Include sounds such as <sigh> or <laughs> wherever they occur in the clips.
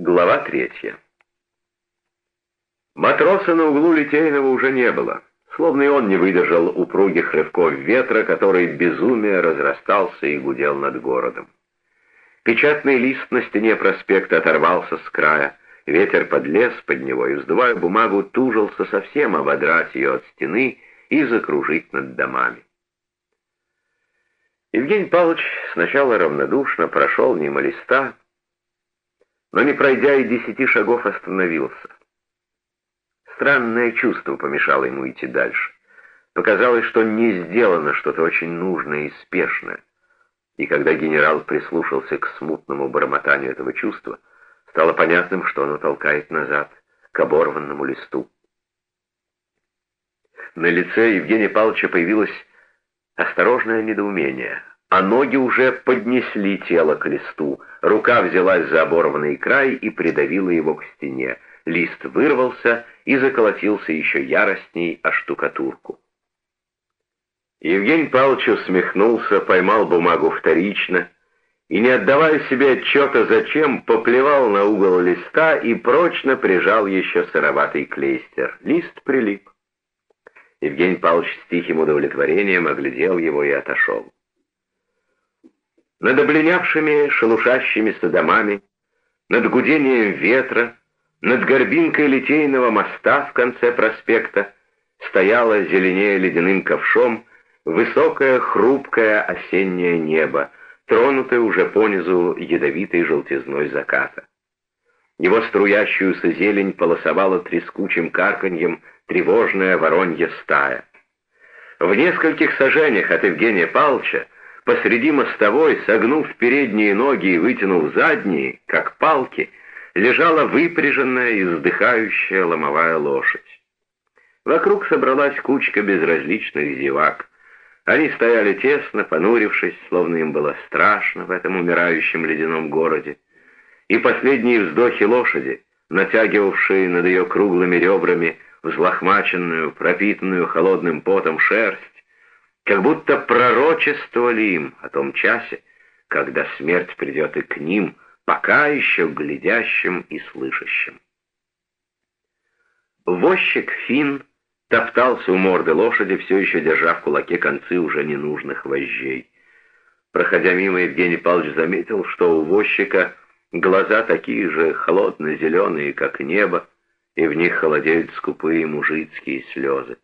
Глава третья. Матроса на углу Литейного уже не было, словно и он не выдержал упругих рывков ветра, который безумие разрастался и гудел над городом. Печатный лист на стене проспекта оторвался с края, ветер подлез под него и, вздувая бумагу, тужился совсем ободрать ее от стены и закружить над домами. Евгений Павлович сначала равнодушно прошел мимо листа, но не пройдя и десяти шагов остановился. Странное чувство помешало ему идти дальше. Показалось, что не сделано что-то очень нужное и спешное. И когда генерал прислушался к смутному бормотанию этого чувства, стало понятным, что оно толкает назад, к оборванному листу. На лице Евгения Павловича появилось осторожное недоумение а ноги уже поднесли тело к листу. Рука взялась за оборванный край и придавила его к стене. Лист вырвался и заколотился еще яростней о штукатурку. Евгений Павлович усмехнулся, поймал бумагу вторично и, не отдавая себе отчета зачем, поплевал на угол листа и прочно прижал еще сыроватый клейстер. Лист прилип. Евгений Павлович с тихим удовлетворением оглядел его и отошел. Над облинявшими шелушащимися домами, над гудением ветра, над горбинкой литейного моста в конце проспекта стояло зеленее ледяным ковшом высокое хрупкое осеннее небо, тронутое уже понизу ядовитой желтизной заката. Его струящуюся зелень полосовала трескучим карканьем тревожная воронья стая. В нескольких сажениях от Евгения Палча Посреди мостовой, согнув передние ноги и вытянув задние, как палки, лежала выпряженная и вздыхающая ломовая лошадь. Вокруг собралась кучка безразличных зевак. Они стояли тесно, понурившись, словно им было страшно в этом умирающем ледяном городе. И последние вздохи лошади, натягивавшие над ее круглыми ребрами взлохмаченную, пропитанную холодным потом шерсть, как будто пророчествовали им о том часе, когда смерть придет и к ним, пока еще глядящим и слышащим. Возчик Финн топтался у морды лошади, все еще держа в кулаке концы уже ненужных вожжей. Проходя мимо, Евгений Павлович заметил, что у возчика глаза такие же холодно-зеленые, как небо, и в них холодеют скупые мужицкие слезы.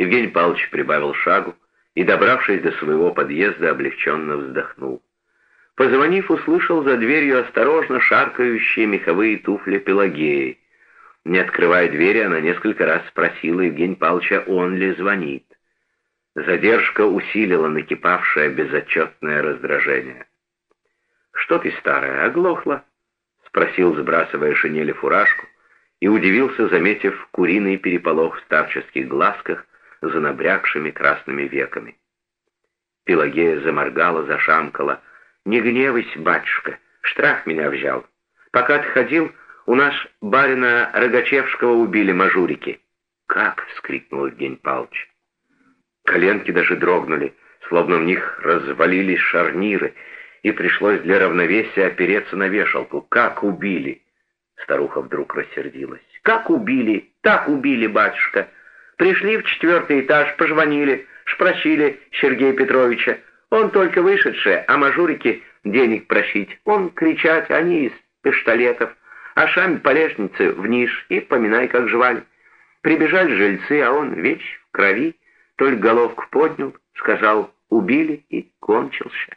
Евгений Павлович прибавил шагу и, добравшись до своего подъезда, облегченно вздохнул. Позвонив, услышал за дверью осторожно шаркающие меховые туфли Пелагеи. Не открывая двери, она несколько раз спросила Евгения Павловича, он ли звонит. Задержка усилила накипавшее безотчетное раздражение. «Что ты, старая, оглохла?» — спросил, сбрасывая шинели фуражку, и удивился, заметив куриный переполох в старческих глазках, за набрякшими красными веками. Пелагея заморгала, зашамкала. «Не гневайся, батюшка, штраф меня взял. Пока ты ходил, у нас барина Рогачевского убили мажурики». «Как?» — вскрикнул Евгений Павлович. Коленки даже дрогнули, словно в них развалились шарниры, и пришлось для равновесия опереться на вешалку. «Как убили?» Старуха вдруг рассердилась. «Как убили? Так убили, батюшка!» Пришли в четвертый этаж, позвонили, спросили Сергея Петровича. Он только вышедший, а мажурики денег просить. Он кричать, они из пистолетов, а шами по лестнице вниз и поминай, как жвали. Прибежали жильцы, а он весь в крови, только головку поднял, сказал «убили» и кончился.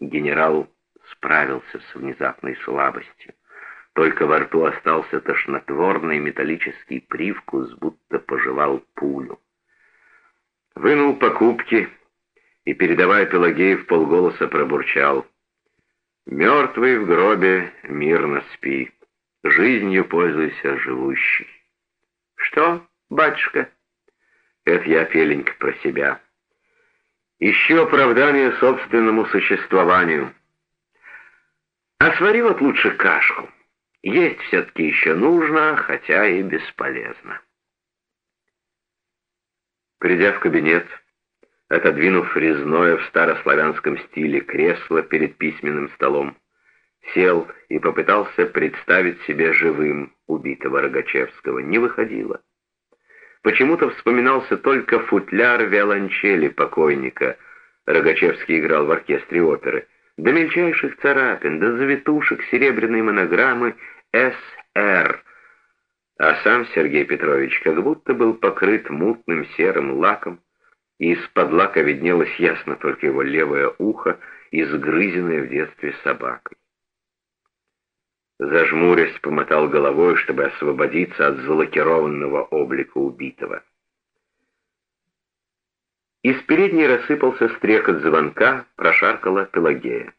Генерал справился с внезапной слабостью. Только во рту остался тошнотворный металлический привкус, будто пожевал пулю. Вынул покупки и, передавая Пелагею в полголоса, пробурчал. «Мертвый в гробе мирно спи, жизнью пользуйся живущий». «Что, батюшка?» «Это я, Пеленька, про себя. Ищу оправдание собственному существованию. А свари вот лучше кашку». Есть все-таки еще нужно, хотя и бесполезно. Придя в кабинет, отодвинув резное в старославянском стиле кресло перед письменным столом, сел и попытался представить себе живым убитого Рогачевского. Не выходило. Почему-то вспоминался только футляр виолончели покойника. Рогачевский играл в оркестре оперы. До мельчайших царапин, до завитушек серебряной монограммы «СР». А сам Сергей Петрович как будто был покрыт мутным серым лаком, и из-под лака виднелось ясно только его левое ухо, изгрызенное в детстве собакой. Зажмурясь, помотал головой, чтобы освободиться от залакированного облика убитого. Из передней рассыпался стрекот звонка, прошаркала Пелагея.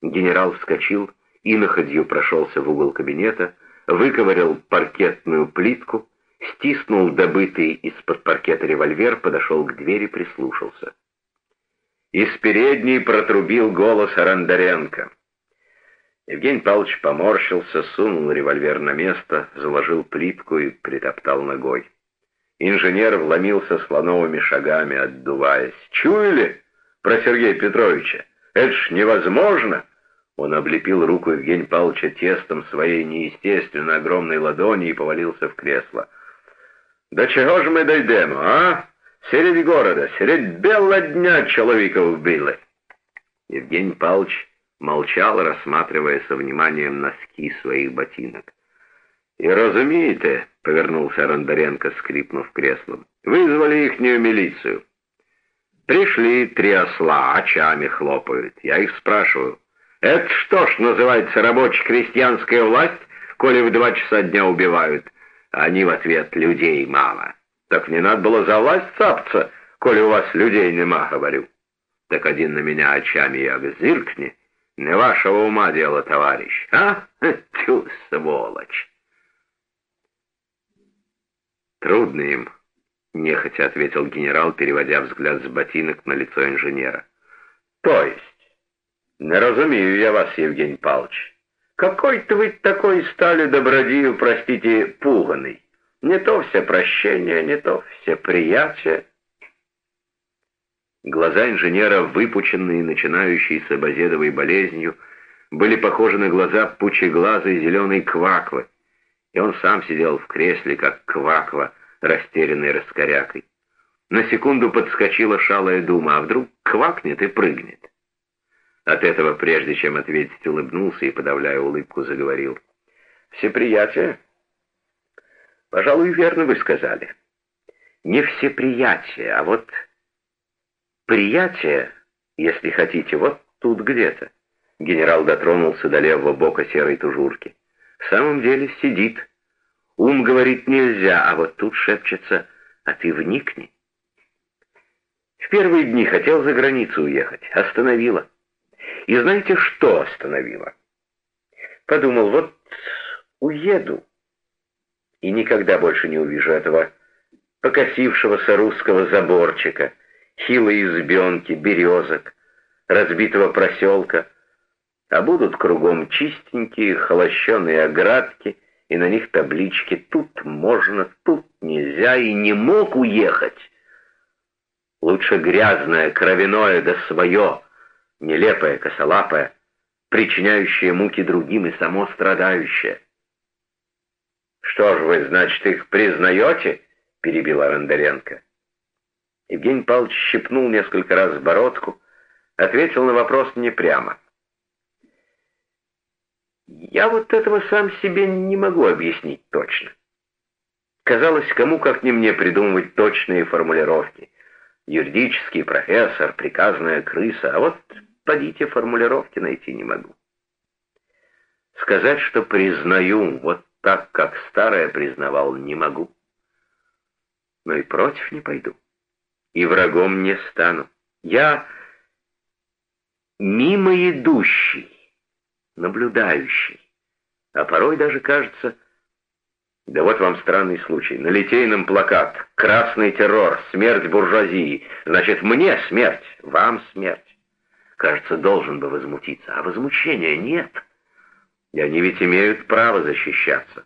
Генерал вскочил и находью прошелся в угол кабинета, выковырял паркетную плитку, стиснул добытый из-под паркета револьвер, подошел к двери, прислушался. Из передней протрубил голос Арандаренко. Евгений Павлович поморщился, сунул револьвер на место, заложил плитку и притоптал ногой. Инженер вломился слоновыми шагами, отдуваясь. «Чуяли про Сергея Петровича? Это ж невозможно!» Он облепил руку Евгения Павловича тестом своей неестественно огромной ладони и повалился в кресло. «До чего ж мы дойдем, а? Серед города, серед бела дня человека убили!» Евгений Павлович молчал, рассматривая со вниманием носки своих ботинок. «И разумеете», — повернулся Рондаренко, скрипнув креслом, — «вызвали ихнюю милицию. Пришли три осла, очами хлопают. Я их спрашиваю, это что ж называется рабоче-крестьянская власть, коли в два часа дня убивают? Они в ответ «людей мало». Так не надо было за власть цапаться, коли у вас людей нема, говорю. Так один на меня очами я зыркни, не вашего ума дело, товарищ, а? <laughs> Тю, сволочь! Трудно им, нехотя ответил генерал, переводя взгляд с ботинок на лицо инженера. То есть? Не разумею я вас, Евгений Павлович. Какой-то вы такой стали добродею, простите, пуганый. Не то все прощение, не то все приятие. Глаза инженера, выпученные, начинающие с абазедовой болезнью, были похожи на глаза пучеглазой зеленой кваквы, и он сам сидел в кресле, как кваква, растерянный раскорякой. На секунду подскочила шалая дума, а вдруг квакнет и прыгнет. От этого, прежде чем ответить, улыбнулся и, подавляя улыбку, заговорил. «Все приятия?» «Пожалуй, верно вы сказали. Не все приятия, а вот Приятие, если хотите, вот тут где-то. Генерал дотронулся до левого бока серой тужурки. В самом деле сидит. Ум говорит нельзя, а вот тут шепчется, а ты вникни. В первые дни хотел за границу уехать, остановила. И знаете, что остановило? Подумал, вот уеду, и никогда больше не увижу этого покосившегося русского заборчика — хилой избенки, березок, разбитого проселка, а будут кругом чистенькие холощеные оградки, и на них таблички «Тут можно, тут нельзя» и «Не мог уехать». Лучше грязное, кровяное да свое, нелепое, косолапое, причиняющее муки другим и само страдающее. «Что ж вы, значит, их признаете?» — перебила Рондаренко. Евгений Павлович щипнул несколько раз бородку, ответил на вопрос не прямо. «Я вот этого сам себе не могу объяснить точно. Казалось, кому как не мне придумывать точные формулировки. Юридический профессор, приказная крыса, а вот подите формулировки найти не могу. Сказать, что признаю, вот так, как старое признавал, не могу. Но и против не пойду и врагом не стану. Я мимо идущий, наблюдающий, а порой даже кажется... Да вот вам странный случай. На Литейном плакат. Красный террор. Смерть буржуазии. Значит, мне смерть. Вам смерть. Кажется, должен бы возмутиться. А возмущения нет. И они ведь имеют право защищаться.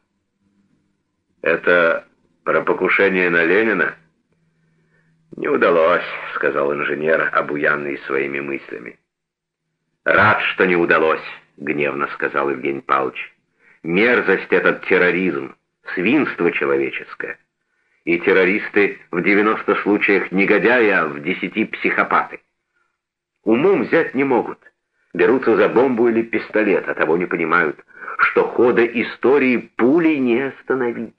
Это про покушение на Ленина? «Не удалось», — сказал инженер, обуянный своими мыслями. «Рад, что не удалось», гневно сказал Евгений Павлович. «Мерзость — этот терроризм, свинство человеческое. И террористы в 90 случаях негодяи, а в 10 психопаты. Умом взять не могут. Берутся за бомбу или пистолет, а того не понимают, что хода истории пулей не остановить.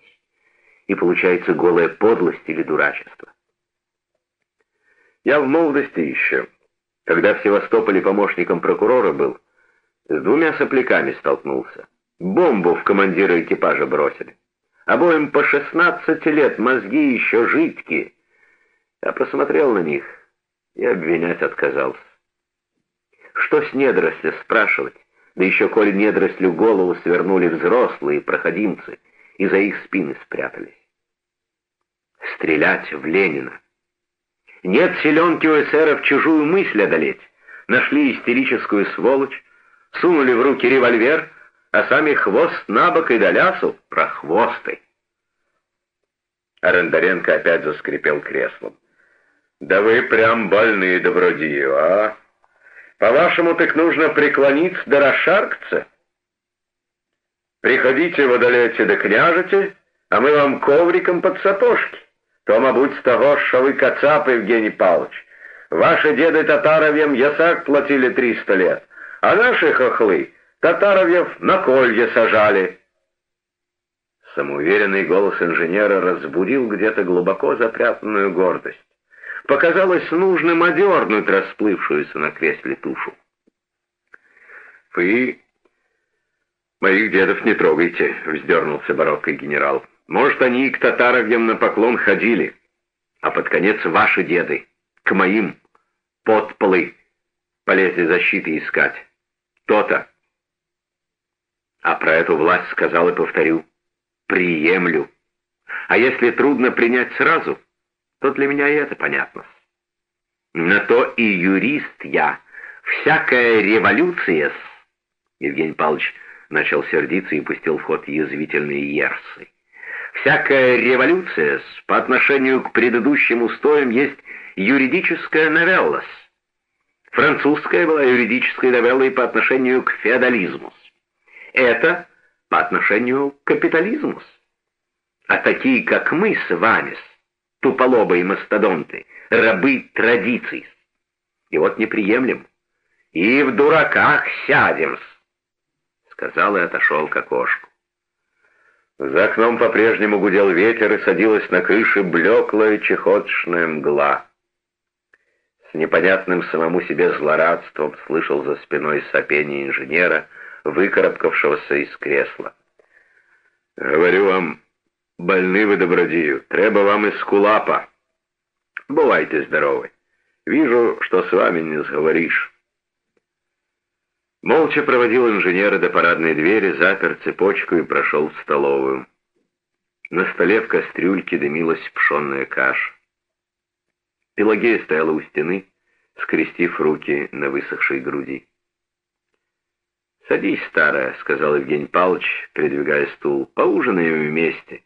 И получается голая подлость или дурачество. Я в молодости еще, когда в Севастополе помощником прокурора был, с двумя сопляками столкнулся. Бомбу в командира экипажа бросили. Обоим по 16 лет, мозги еще жидкие. Я посмотрел на них и обвинять отказался. Что с недоросля спрашивать? Да еще коли недорослю голову свернули взрослые проходимцы и за их спины спрятались. Стрелять в Ленина. Нет селенки у эсеров чужую мысль одолеть. Нашли истерическую сволочь, сунули в руки револьвер, а сами хвост на бок и долясу прохвостой. Арендаренко опять заскрипел креслом. «Да вы прям больные добродею, а? По-вашему, так нужно преклониться да расшаркаться? Приходите, водолете да княжете, а мы вам ковриком под сапожки. То, мабуть, з того, що ви кацап, Евгений Павлович. Ваши деды татаровьям ясак платили триста лет, а наши хохлы татаровьев на колье сажали. Самоуверенный голос инженера разбудил где-то глубоко запрятанную гордость. Показалось нужным одернуть расплывшуюся на кресле тушу. «Вы моих дедов не трогайте», — вздернулся бородкой генерал. Может, они и к татаровьям на поклон ходили, а под конец ваши деды к моим под полы полезли защиты искать. То-то. А про эту власть сказал и повторю. Приемлю. А если трудно принять сразу, то для меня и это понятно. На то и юрист я. Всякая революция Евгений Павлович начал сердиться и пустил в ход язвительные ерсы. Всякая революция по отношению к предыдущим устоям есть юридическая новеллас. Французская была юридической новеллой по отношению к феодализму. Это по отношению к капитализму. А такие, как мы с вами, туполобые мастодонты, рабы традиций. И вот не приемлем. И в дураках сядем, сказал и отошел к окошку. За окном по-прежнему гудел ветер и садилась на крыше блеклая чехотшная мгла. С непонятным самому себе злорадством слышал за спиной сопение инженера, выкарабкавшегося из кресла. «Говорю вам, больны вы добродію, треба вам из кулапа. Бывайте здоровы. Вижу, что с вами не сговоришь». Молча проводил инженера до парадной двери, запер цепочку и прошел в столовую. На столе в кастрюльке дымилась пшенная каша. Пелагея стояла у стены, скрестив руки на высохшей груди. «Садись, старая», — сказал Евгений Павлович, передвигая стул, — «поужинаем вместе.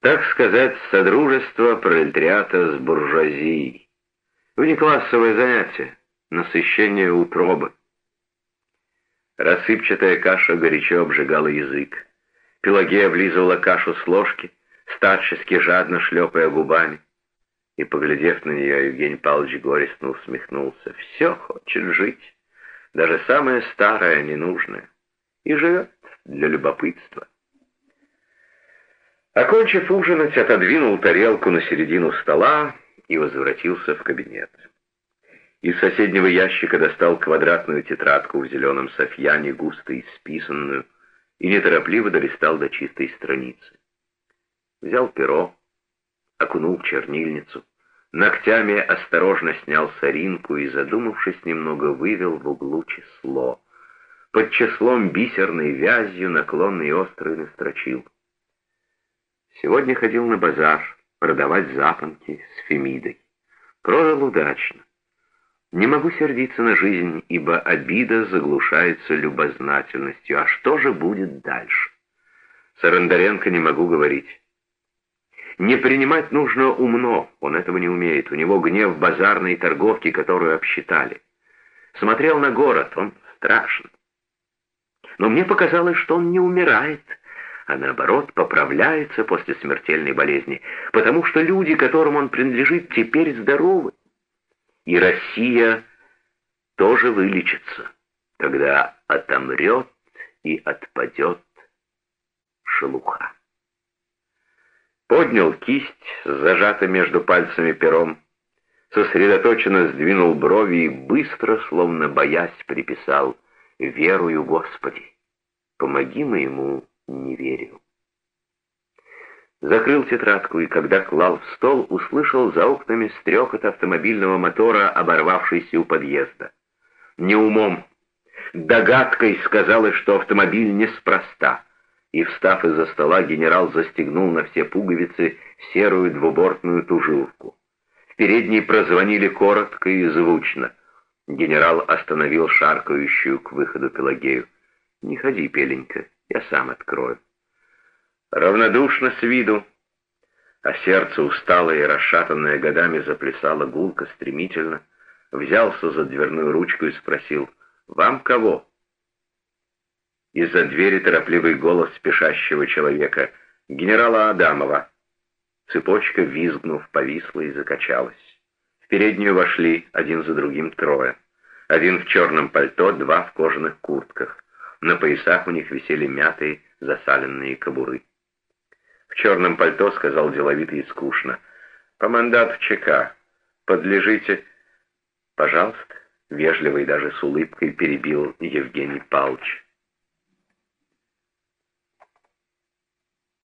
Так сказать, содружество пролетариата с буржуазией. Внеклассовое занятие, насыщение утробы». Рассыпчатая каша горячо обжигала язык. Пелагея облизывала кашу с ложки, старчески жадно шлепая губами. И, поглядев на нее, Евгений Павлович горестно усмехнулся. Все хочет жить, даже самое старое, ненужное, и живет для любопытства. Окончив ужинать, отодвинул тарелку на середину стола и возвратился в кабинет. Из соседнего ящика достал квадратную тетрадку в зеленом софьяне, густо исписанную, и неторопливо долистал до чистой страницы. Взял перо, окунул чернильницу, ногтями осторожно снял соринку и, задумавшись немного, вывел в углу число. Под числом бисерной вязью наклонный острый настрочил. Сегодня ходил на базар продавать запонки с Фемидой. Продал удачно. Не могу сердиться на жизнь, ибо обида заглушается любознательностью. А что же будет дальше? Сарандаренко не могу говорить. Не принимать нужно умно, он этого не умеет. У него гнев базарной торговки, которую обсчитали. Смотрел на город, он страшен. но мне показалось, что он не умирает, а наоборот поправляется после смертельной болезни, потому что люди, которым он принадлежит, теперь здоровы. И Россия тоже вылечится, когда отомрет и отпадет шелуха. Поднял кисть, зажата между пальцами пером, сосредоточенно сдвинул брови и быстро, словно боясь, приписал «Верую, Господи, помоги моему неверию». Закрыл тетрадку и, когда клал в стол, услышал за окнами стрекот автомобильного мотора, оборвавшийся у подъезда. Не умом, догадкой сказалось, что автомобиль неспроста, и, встав из-за стола, генерал застегнул на все пуговицы серую двубортную тужурку передней прозвонили коротко и звучно. Генерал остановил шаркающую к выходу Пелагею. «Не ходи, Пеленька, я сам открою». Равнодушно с виду, а сердце усталое и расшатанное годами заплясало гулко стремительно, взялся за дверную ручку и спросил «Вам кого?» Из-за двери торопливый голос спешащего человека «Генерала Адамова». Цепочка, визгнув, повисла и закачалась. В переднюю вошли один за другим трое. Один в черном пальто, два в кожаных куртках. На поясах у них висели мятые, засаленные кобуры. В черном пальто сказал деловито и скучно. «По мандату ЧК. Подлежите...» «Пожалуйста», — вежливо и даже с улыбкой перебил Евгений Павлович.